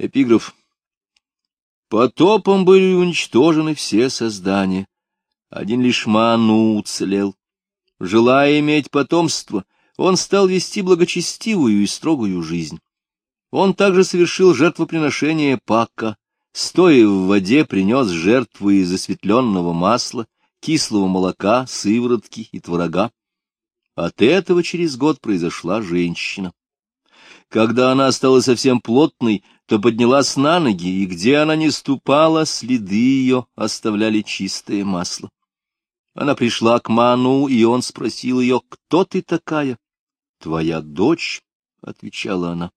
Эпиграф. Потопом были уничтожены все создания. Один лишь Ману уцелел. Желая иметь потомство, он стал вести благочестивую и строгую жизнь. Он также совершил жертвоприношение Пака, стоя в воде, принес жертвы из осветленного масла, кислого молока, сыворотки и творога. От этого через год произошла женщина. Когда она стала совсем плотной, то поднялась на ноги, и где она не ступала, следы ее оставляли чистое масло. Она пришла к Ману, и он спросил ее, «Кто ты такая?» «Твоя дочь», — отвечала она.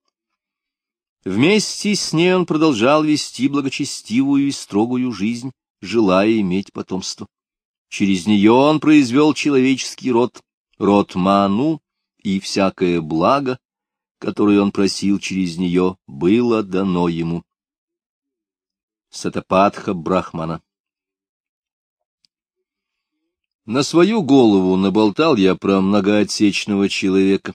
Вместе с ней он продолжал вести благочестивую и строгую жизнь, желая иметь потомство. Через нее он произвел человеческий род, род Ману, и всякое благо, которое он просил через нее, было дано ему. Сатапатха Брахмана На свою голову наболтал я про многоотсечного человека.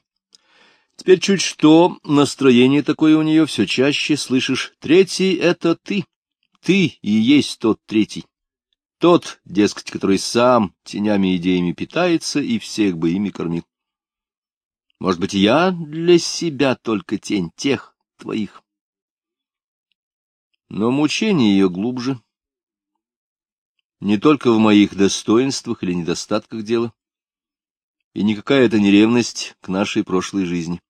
Теперь чуть что, настроение такое у нее все чаще, слышишь, третий — это ты, ты и есть тот третий. Тот, дескать, который сам тенями идеями питается и всех бы ими кормил. Может быть, я для себя только тень тех твоих. Но мучение ее глубже. Не только в моих достоинствах или недостатках дела. И никакая это не ревность к нашей прошлой жизни.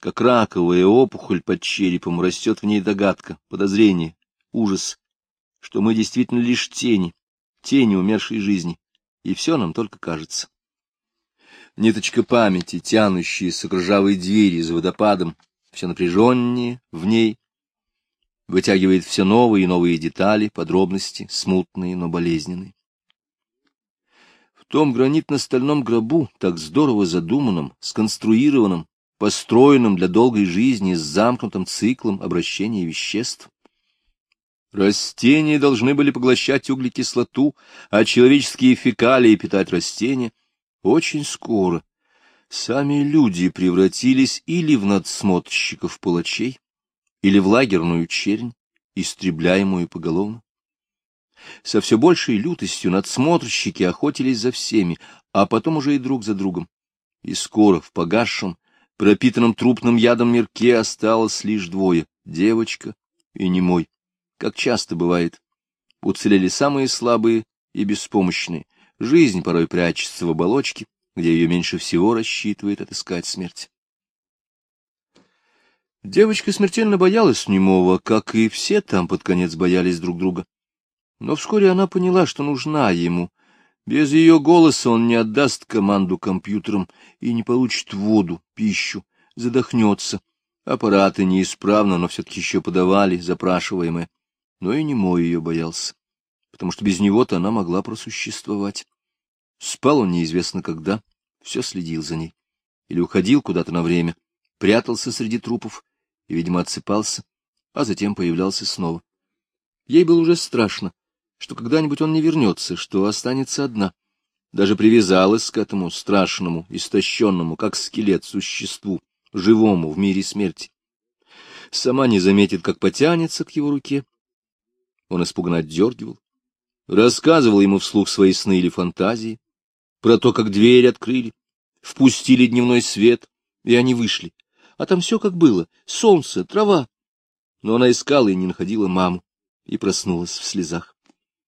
Как раковая опухоль под черепом растет в ней догадка, подозрение, ужас, что мы действительно лишь тени, тени умершей жизни, и все нам только кажется. Ниточка памяти, тянущаяся к ржавой двери за водопадом, все напряженнее в ней, вытягивает все новые и новые детали, подробности, смутные, но болезненные. В том гранитно-стальном гробу, так здорово задуманном, сконструированном, построенном для долгой жизни с замкнутым циклом обращения веществ. Растения должны были поглощать углекислоту, а человеческие фекалии питать растения. Очень скоро сами люди превратились или в надсмотрщиков палачей, или в лагерную чернь, истребляемую поголовно. Со все большей лютостью надсмотрщики охотились за всеми, а потом уже и друг за другом. И скоро в погасшем, пропитанном трупным ядом мирке осталось лишь двое — девочка и немой. Как часто бывает, уцелели самые слабые и беспомощные. Жизнь порой прячется в оболочке, где ее меньше всего рассчитывает отыскать смерть. Девочка смертельно боялась немого, как и все там под конец боялись друг друга. Но вскоре она поняла, что нужна ему. Без ее голоса он не отдаст команду компьютерам и не получит воду, пищу, задохнется. Аппараты неисправно, но все-таки еще подавали запрашиваемое. Но и немой ее боялся, потому что без него-то она могла просуществовать. Спал он неизвестно когда, все следил за ней. Или уходил куда-то на время, прятался среди трупов и, видимо, отсыпался, а затем появлялся снова. Ей было уже страшно, что когда-нибудь он не вернется, что останется одна. Даже привязалась к этому страшному, истощенному, как скелет, существу, живому в мире смерти. Сама не заметит, как потянется к его руке. Он испуганно отдергивал, рассказывал ему вслух свои сны или фантазии, про то, как дверь открыли, впустили дневной свет, и они вышли. А там все как было — солнце, трава. Но она искала и не находила маму, и проснулась в слезах.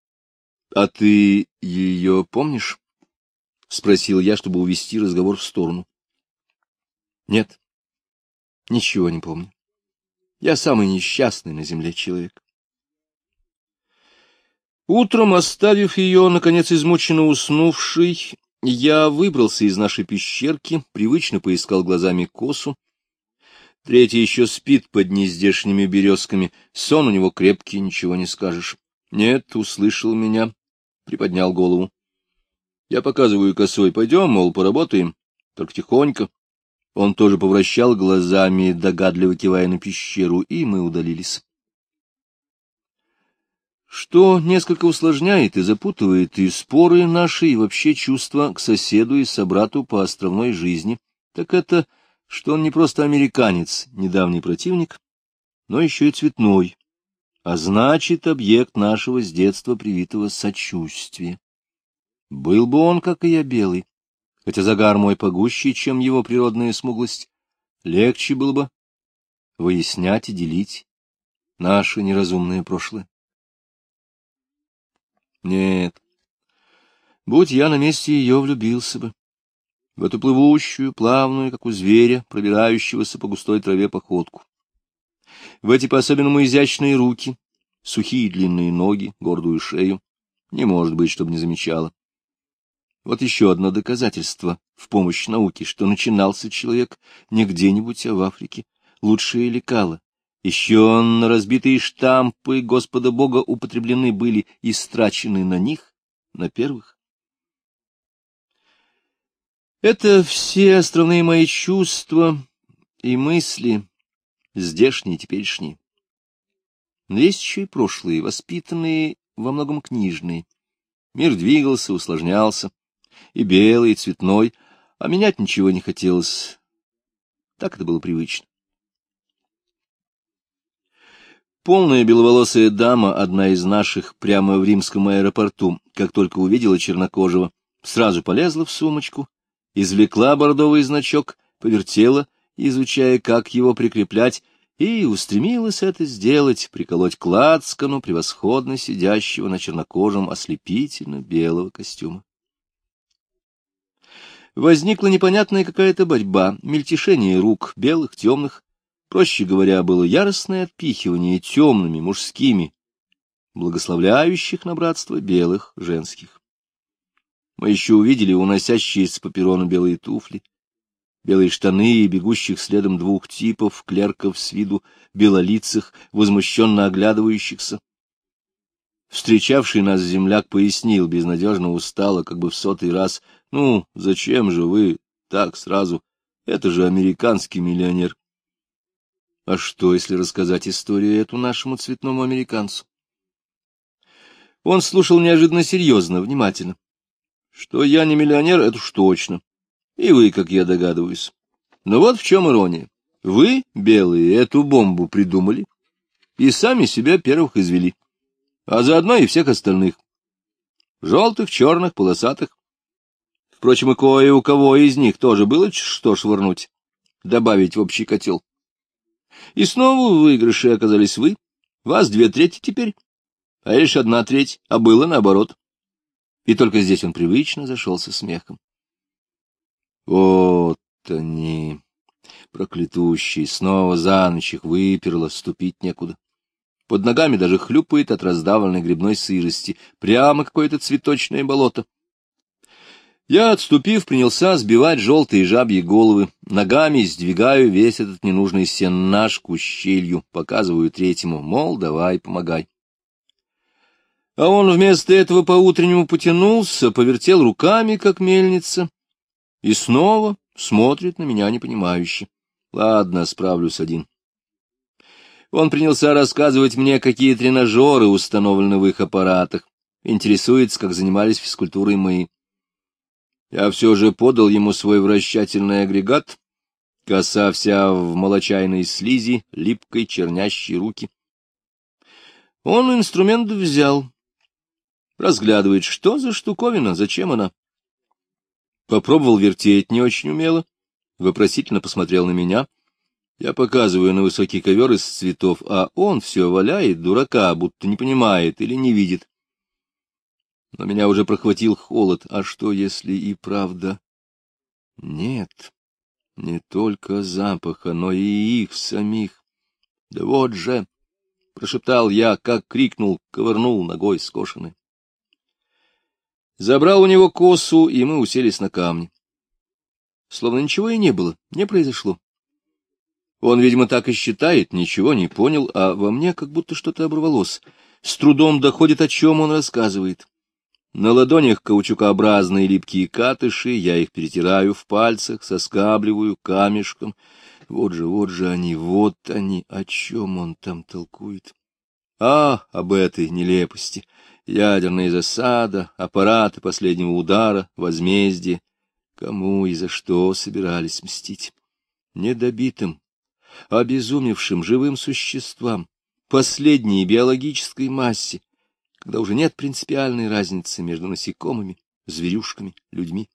— А ты ее помнишь? — спросил я, чтобы увести разговор в сторону. — Нет, ничего не помню. Я самый несчастный на земле человек. Утром, оставив ее, наконец, измученно уснувшей, я выбрался из нашей пещерки, привычно поискал глазами косу. Третий еще спит под нездешними березками, сон у него крепкий, ничего не скажешь. Нет, услышал меня, приподнял голову. Я показываю косой, пойдем, мол, поработаем, только тихонько. Он тоже повращал глазами, догадливо кивая на пещеру, и мы удалились. Что несколько усложняет и запутывает и споры наши, и вообще чувства к соседу и собрату по островной жизни, так это, что он не просто американец, недавний противник, но еще и цветной, а значит, объект нашего с детства привитого сочувствия. Был бы он, как и я, белый, хотя загар мой погуще, чем его природная смуглость, легче было бы выяснять и делить наше неразумное прошлое. Нет, будь я на месте ее, влюбился бы. В эту плывущую, плавную, как у зверя, пробирающегося по густой траве походку. В эти по-особенному изящные руки, сухие длинные ноги, гордую шею. Не может быть, чтобы не замечала. Вот еще одно доказательство в помощь науке, что начинался человек не где-нибудь, а в Африке. Лучшие лекала. Еще на разбитые штампы Господа Бога употреблены были и страчены на них, на первых. Это все островные мои чувства и мысли, здешние и теперешние. Но есть еще и прошлые, воспитанные, во многом книжные. Мир двигался, усложнялся и белый, и цветной, а менять ничего не хотелось. Так это было привычно. Полная беловолосая дама, одна из наших, прямо в римском аэропорту, как только увидела чернокожего, сразу полезла в сумочку, извлекла бордовый значок, повертела, изучая, как его прикреплять, и устремилась это сделать, приколоть к лацкану превосходно сидящего на чернокожем ослепительно белого костюма. Возникла непонятная какая-то борьба, мельтешение рук, белых, темных. Проще говоря, было яростное отпихивание темными, мужскими, благословляющих на братство белых, женских. Мы еще увидели уносящиеся по перрону белые туфли, белые штаны и бегущих следом двух типов, клерков с виду белолицых, возмущенно оглядывающихся. Встречавший нас земляк пояснил, безнадежно устало, как бы в сотый раз — ну, зачем же вы так сразу? Это же американский миллионер. А что, если рассказать историю эту нашему цветному американцу? Он слушал неожиданно серьезно, внимательно. Что я не миллионер, это уж точно. И вы, как я догадываюсь. Но вот в чем ирония. Вы, белые, эту бомбу придумали и сами себя первых извели, а заодно и всех остальных. Желтых, черных, полосатых. Впрочем, и кое у кого из них тоже было что швырнуть, добавить в общий котел. И снова в выигрыше оказались вы, вас две трети теперь, а лишь одна треть, а было наоборот. И только здесь он привычно зашелся смехом. Вот они, проклятущие, снова за ночь их выперло, ступить некуда. Под ногами даже хлюпает от раздавленной грибной сырости, прямо какое-то цветочное болото. Я, отступив, принялся сбивать желтые жабьи головы, ногами сдвигаю весь этот ненужный сеннаж к ущелью, показываю третьему, мол, давай, помогай. А он вместо этого по-утреннему потянулся, повертел руками, как мельница, и снова смотрит на меня непонимающе. Ладно, справлюсь один. Он принялся рассказывать мне, какие тренажеры установлены в их аппаратах, интересуется, как занимались физкультурой мы. Я все же подал ему свой вращательный агрегат, коса вся в молочайной слизи, липкой, чернящей руки. Он инструмент взял, разглядывает, что за штуковина, зачем она. Попробовал вертеть не очень умело, вопросительно посмотрел на меня. Я показываю на высокий ковер из цветов, а он все валяет, дурака, будто не понимает или не видит но меня уже прохватил холод. А что, если и правда? Нет, не только запаха, но и их самих. Да вот же, — прошептал я, как крикнул, ковырнул ногой скошенной. Забрал у него косу, и мы уселись на камни. Словно ничего и не было, не произошло. Он, видимо, так и считает, ничего не понял, а во мне как будто что-то оборвалось. С трудом доходит, о чем он рассказывает. На ладонях каучукообразные липкие катыши, я их перетираю в пальцах, соскабливаю камешком. Вот же, вот же они, вот они, о чем он там толкует. А, об этой нелепости. Ядерная засада, аппараты последнего удара, возмездие. Кому и за что собирались мстить? Недобитым, обезумевшим живым существам, последней биологической массе, когда уже нет принципиальной разницы между насекомыми, зверюшками, людьми.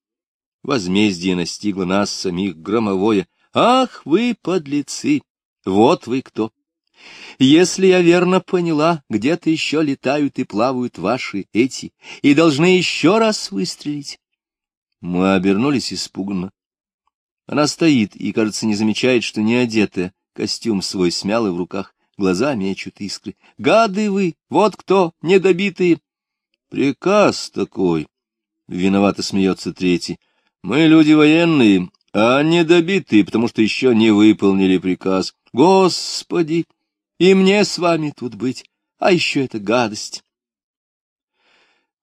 Возмездие настигло нас самих громовое. Ах, вы подлецы! Вот вы кто! Если я верно поняла, где-то еще летают и плавают ваши эти, и должны еще раз выстрелить. Мы обернулись испуганно. Она стоит и, кажется, не замечает, что не одетая, костюм свой смяла в руках, глаза мечут искры. Гады вы, вот кто, недобитые! Приказ такой. Виновато смеется третий. Мы люди военные, а недобитые, потому что еще не выполнили приказ. Господи! И мне с вами тут быть, а еще это гадость.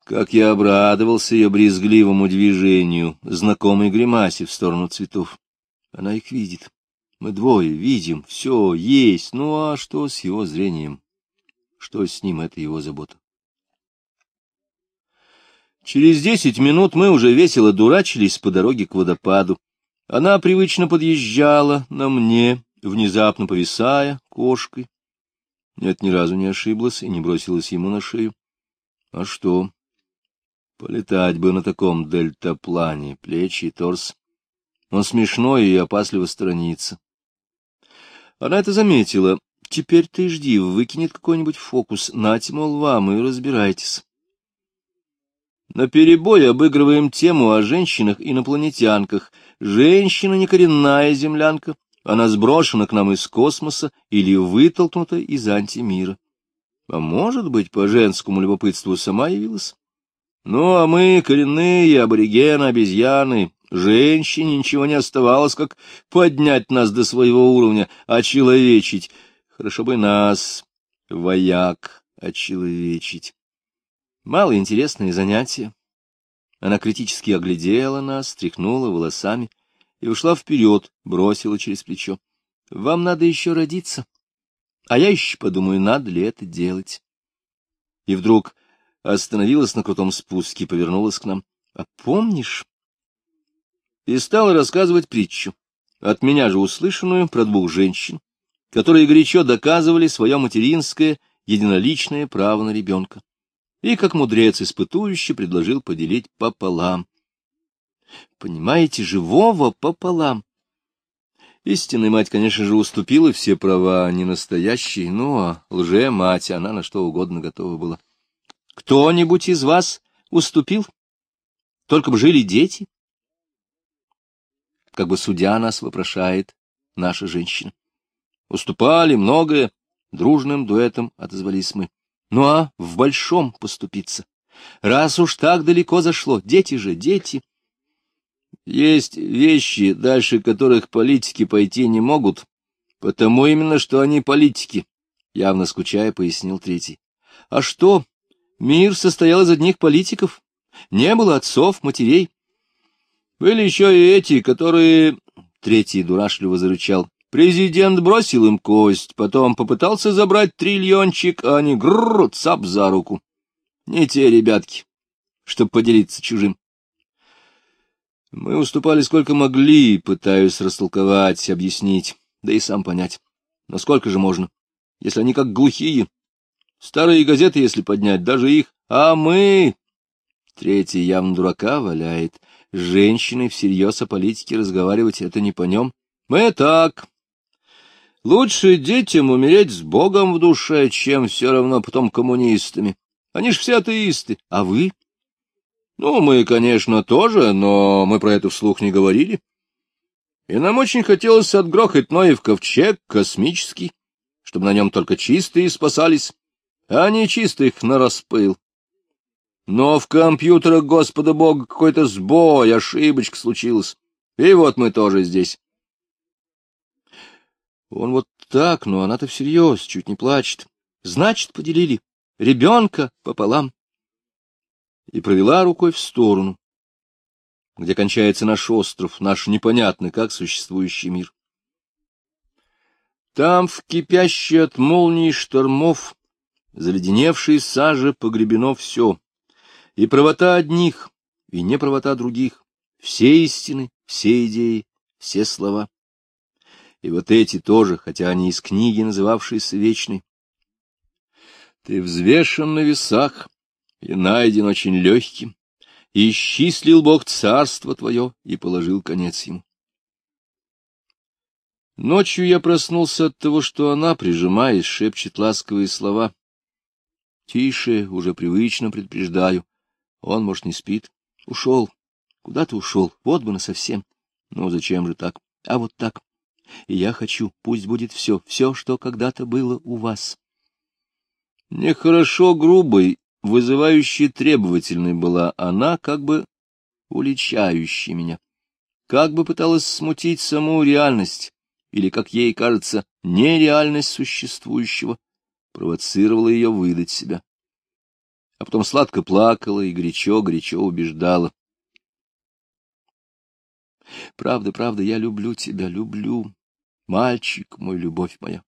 Как я обрадовался ее брезгливому движению, знакомой гримасе в сторону цветов. Она их видит. Мы двое видим, все есть. Ну а что с его зрением? Что с ним, это его забота. Через десять минут мы уже весело дурачились по дороге к водопаду. Она привычно подъезжала на мне, внезапно повисая кошкой. Нет, ни разу не ошиблась и не бросилась ему на шею. А что? Полетать бы на таком дельтаплане, плечи и торс. Он смешной и опасливо сторонится. Она это заметила. Теперь ты жди, выкинет какой-нибудь фокус. Нате, мол, вам и разбирайтесь. На перебой обыгрываем тему о женщинах-инопланетянках. Женщина не коренная землянка, она сброшена к нам из космоса или вытолкнута из антимира. А может быть, по женскому любопытству сама явилась? Ну, а мы, коренные аборигены, обезьяны, женщине ничего не оставалось, как поднять нас до своего уровня, очеловечить. Хорошо бы нас, вояк, очеловечить. Малоинтересные занятия. Она критически оглядела нас, тряхнула волосами и ушла вперед, бросила через плечо. — Вам надо еще родиться. А я еще подумаю, надо ли это делать. И вдруг остановилась на крутом спуске, повернулась к нам. — А помнишь? И стала рассказывать притчу, от меня же услышанную про двух женщин, которые горячо доказывали свое материнское единоличное право на ребенка. И, как мудрец испытующий, предложил поделить пополам. Понимаете, живого пополам. Истинная мать, конечно же, уступила все права, не настоящие, ну, а лже-мать, она на что угодно готова была. Кто-нибудь из вас уступил? Только бы жили дети? Как бы судья нас вопрошает наша женщина. Уступали многое, дружным дуэтом отозвались мы. Ну а в большом поступиться? Раз уж так далеко зашло, дети же, дети. Есть вещи, дальше которых политики пойти не могут, потому именно, что они политики, — явно скучая, пояснил третий. А что, Мир состоял из одних политиков. Не было отцов, матерей. Были еще и эти, которые... Третий дурашливо зарычал. Президент бросил им кость, потом попытался забрать триллиончик, а они грррр, цап за руку. Не те ребятки, чтоб поделиться чужим. Мы уступали сколько могли, пытаюсь растолковать, объяснить, да и сам понять. Но сколько же можно, если они как глухие, Старые газеты, если поднять, даже их. А мы... Третий явно дурака валяет. С женщиной всерьез о политике разговаривать — это не по нем. Мы так. Лучше детям умереть с Богом в душе, чем все равно потом коммунистами. Они ж все атеисты. А вы? Ну, мы, конечно, тоже, но мы про это вслух не говорили. И нам очень хотелось отгрохать Ноев ковчег космический, чтобы на нем только чистые спасались а не чистых на распыл. Но в компьютерах Господа Бога какой-то сбой, ошибочка случилась. И вот мы тоже здесь. Он вот так, но она-то всерьез, чуть не плачет. Значит, поделили. Ребенка пополам. И провела рукой в сторону, где кончается наш остров, наш непонятный, как существующий мир. Там, в кипящей от молний штормов, заледеневшей саже погребено все, и правота одних, и неправота других, все истины, все идеи, все слова. И вот эти тоже, хотя они из книги, называвшиеся вечной. Ты взвешен на весах и найден очень легким, и исчислил Бог царство твое и положил конец ему. Ночью я проснулся от того, что она, прижимаясь, шепчет ласковые слова. Тише, уже привычно предупреждаю. Он, может, не спит. Ушел. Куда ты ушел? Вот бы насовсем. Ну, зачем же так? А вот так. И я хочу, пусть будет все, все, что когда-то было у вас. Нехорошо грубой, вызывающей требовательной была она, как бы уличающей меня, как бы пыталась смутить саму реальность, или, как ей кажется, нереальность существующего, провоцировала ее выдать себя. А потом сладко плакала и горячо-горячо убеждала. Правда, правда, я люблю тебя, люблю. Мальчик мой, любовь моя.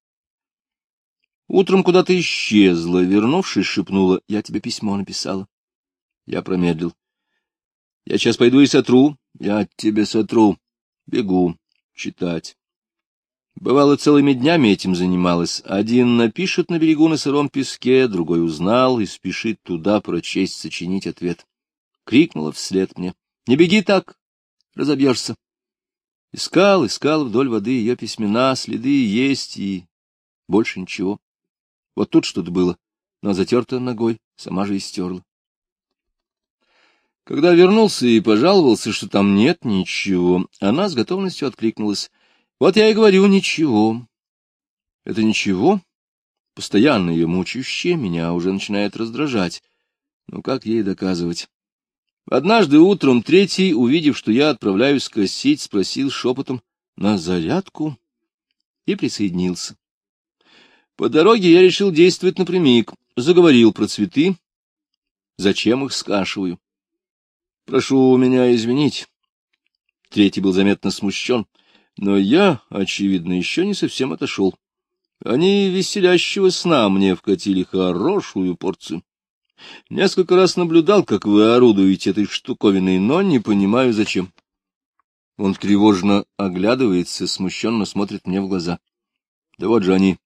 Утром куда-то исчезла, вернувшись, шепнула. Я тебе письмо написала. Я промедлил. Я сейчас пойду и сотру. Я тебе сотру. Бегу читать. Бывало, целыми днями этим занималась. Один напишет на берегу на сыром песке, другой узнал и спешит туда прочесть, сочинить ответ. Крикнула вслед мне. — Не беги так, разобьешься. Искал, искал вдоль воды ее письмена, следы есть и больше ничего. Вот тут что-то было, но затерто ногой, сама же и стерла. Когда вернулся и пожаловался, что там нет ничего, она с готовностью откликнулась. Вот я и говорю, ничего. Это ничего, постоянно ее мучающее, меня уже начинает раздражать. Ну, как ей доказывать? Однажды утром третий, увидев, что я отправляюсь косить, спросил шепотом «на зарядку?» и присоединился. По дороге я решил действовать напрямик, заговорил про цветы, зачем их скашиваю. Прошу меня извинить. Третий был заметно смущен. Но я, очевидно, еще не совсем отошел. Они веселящего сна мне вкатили хорошую порцию. Несколько раз наблюдал, как вы орудуете этой штуковиной, но не понимаю, зачем. Он тревожно оглядывается, смущенно смотрит мне в глаза. Да вот же они.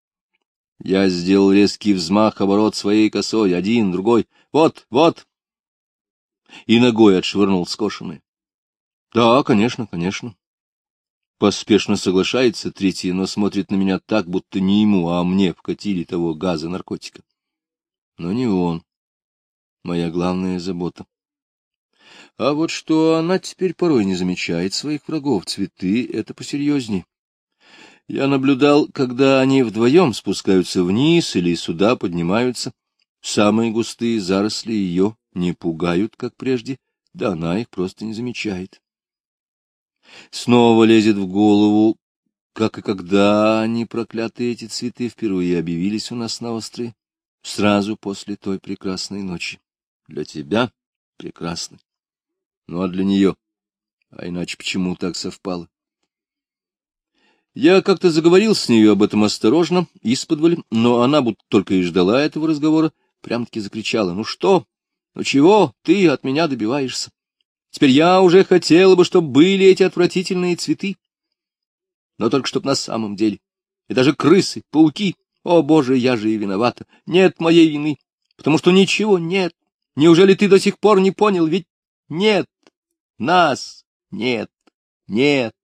Я сделал резкий взмах, оборот своей косой, один, другой. Вот, вот. И ногой отшвырнул скошенный. Да, конечно, конечно. Поспешно соглашается третий, но смотрит на меня так, будто не ему, а мне вкатили того газа наркотика. Но не он. Моя главная забота. А вот что она теперь порой не замечает своих врагов, цветы — это посерьезней. Я наблюдал, когда они вдвоем спускаются вниз или сюда поднимаются. Самые густые заросли ее не пугают, как прежде, да она их просто не замечает. Снова лезет в голову, как и когда они, проклятые эти цветы, впервые объявились у нас на острове, сразу после той прекрасной ночи. Для тебя прекрасной. Ну а для нее? А иначе почему так совпало? Я как-то заговорил с нею об этом осторожно, исподволь, но она будто только и ждала этого разговора, прям-таки закричала. — Ну что? Ну чего ты от меня добиваешься? Теперь я уже хотела бы, чтобы были эти отвратительные цветы. Но только чтоб на самом деле. И даже крысы, пауки. О, Боже, я же и виновата. Нет моей вины, потому что ничего нет. Неужели ты до сих пор не понял? Ведь нет. Нас нет. Нет.